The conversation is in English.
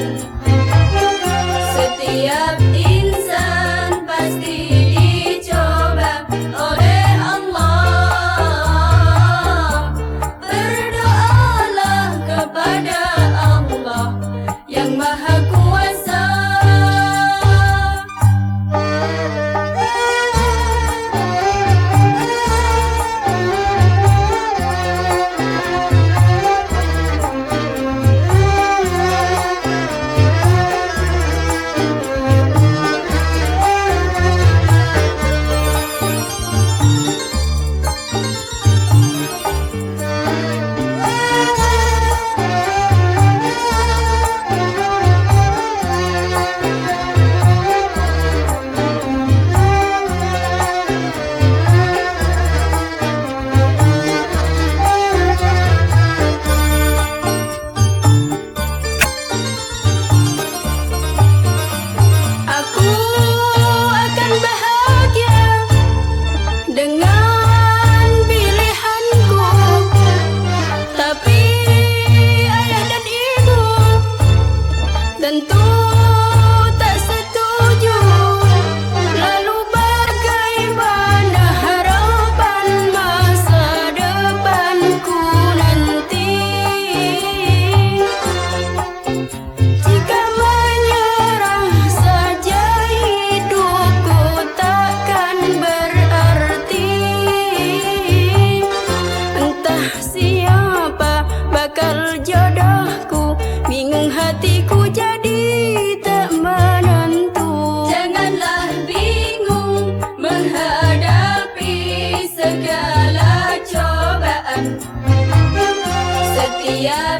life. Setiap